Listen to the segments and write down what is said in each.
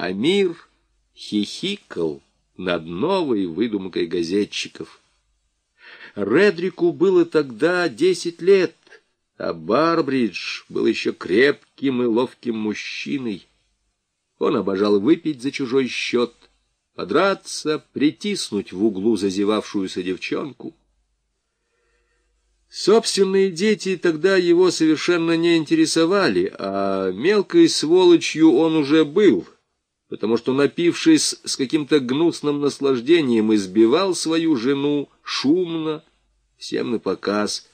а мир хихикал над новой выдумкой газетчиков. Редрику было тогда десять лет, а Барбридж был еще крепким и ловким мужчиной. Он обожал выпить за чужой счет, подраться, притиснуть в углу зазевавшуюся девчонку. Собственные дети тогда его совершенно не интересовали, а мелкой сволочью он уже был, потому что, напившись с каким-то гнусным наслаждением, избивал свою жену шумно, всем на показ,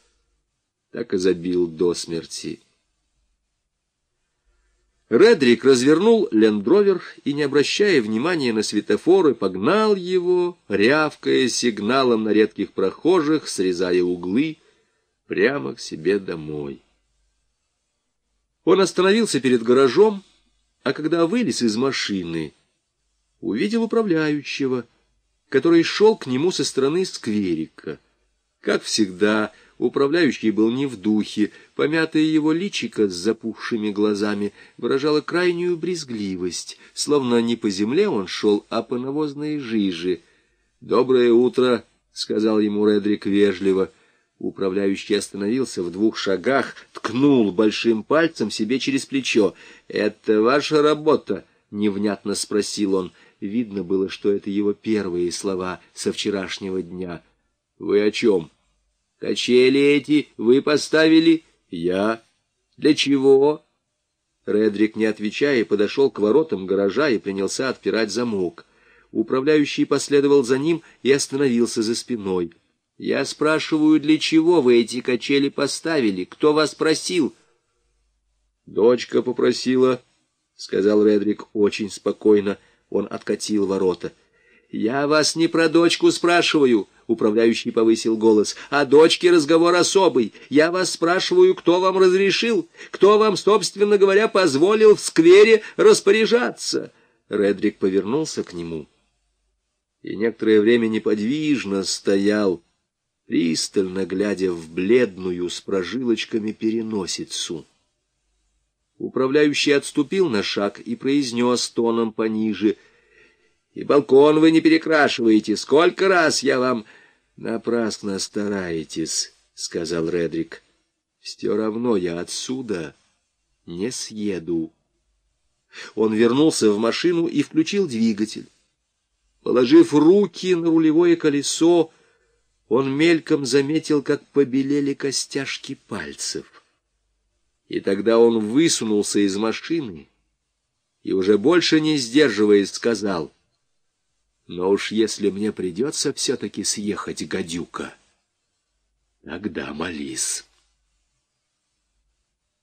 так и забил до смерти. Редрик развернул лендровер и, не обращая внимания на светофоры, погнал его, рявкая сигналом на редких прохожих, срезая углы, прямо к себе домой. Он остановился перед гаражом, а когда вылез из машины, увидел управляющего, который шел к нему со стороны скверика. Как всегда, управляющий был не в духе, помятое его личико с запухшими глазами выражало крайнюю брезгливость, словно не по земле он шел, а по навозной жиже. «Доброе утро», — сказал ему Редрик вежливо, — Управляющий остановился в двух шагах, ткнул большим пальцем себе через плечо. «Это ваша работа?» — невнятно спросил он. Видно было, что это его первые слова со вчерашнего дня. «Вы о чем?» «Качели эти вы поставили?» «Я». «Для чего?» Редрик, не отвечая, подошел к воротам гаража и принялся отпирать замок. Управляющий последовал за ним и остановился за спиной. Я спрашиваю, для чего вы эти качели поставили? Кто вас просил? Дочка попросила, — сказал Редрик очень спокойно. Он откатил ворота. Я вас не про дочку спрашиваю, — управляющий повысил голос. О дочке разговор особый. Я вас спрашиваю, кто вам разрешил? Кто вам, собственно говоря, позволил в сквере распоряжаться? Редрик повернулся к нему и некоторое время неподвижно стоял, пристально глядя в бледную с прожилочками переносицу. Управляющий отступил на шаг и произнес тоном пониже. — И балкон вы не перекрашиваете. Сколько раз я вам... — Напрасно стараетесь, — сказал Редрик. — Все равно я отсюда не съеду. Он вернулся в машину и включил двигатель. Положив руки на рулевое колесо, он мельком заметил, как побелели костяшки пальцев. И тогда он высунулся из машины и, уже больше не сдерживаясь, сказал, «Но уж если мне придется все-таки съехать, гадюка, тогда молись».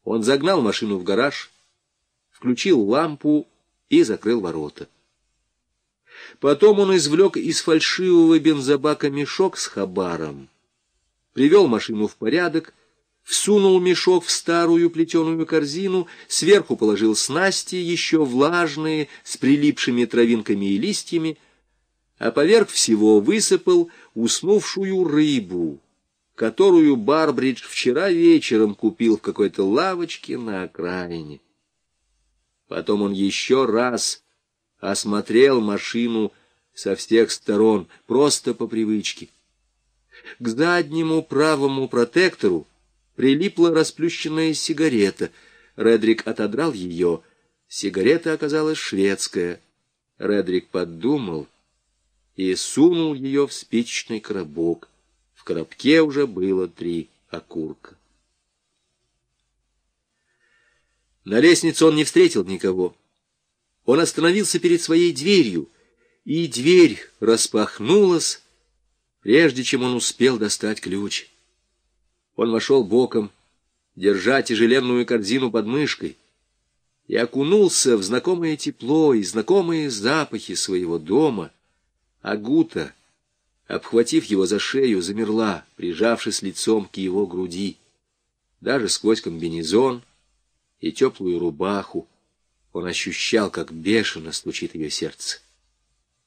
Он загнал машину в гараж, включил лампу и закрыл ворота. Потом он извлек из фальшивого бензобака мешок с хабаром, привел машину в порядок, всунул мешок в старую плетеную корзину, сверху положил снасти, еще влажные, с прилипшими травинками и листьями, а поверх всего высыпал уснувшую рыбу, которую Барбридж вчера вечером купил в какой-то лавочке на окраине. Потом он еще раз осмотрел машину со всех сторон, просто по привычке. К заднему правому протектору прилипла расплющенная сигарета. Редрик отодрал ее. Сигарета оказалась шведская. Редрик подумал и сунул ее в спичечный коробок. В коробке уже было три окурка. На лестнице он не встретил никого. Он остановился перед своей дверью, и дверь распахнулась, прежде чем он успел достать ключ. Он вошел боком, держа тяжеленную корзину под мышкой, и окунулся в знакомое тепло и знакомые запахи своего дома. А Гута, обхватив его за шею, замерла, прижавшись лицом к его груди. Даже сквозь комбинезон и теплую рубаху он ощущал, как бешено стучит ее сердце.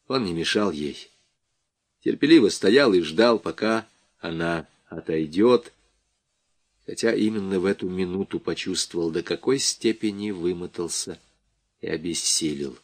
Он не мешал ей. Терпеливо стоял и ждал, пока она отойдет, хотя именно в эту минуту почувствовал, до какой степени вымотался и обессилел.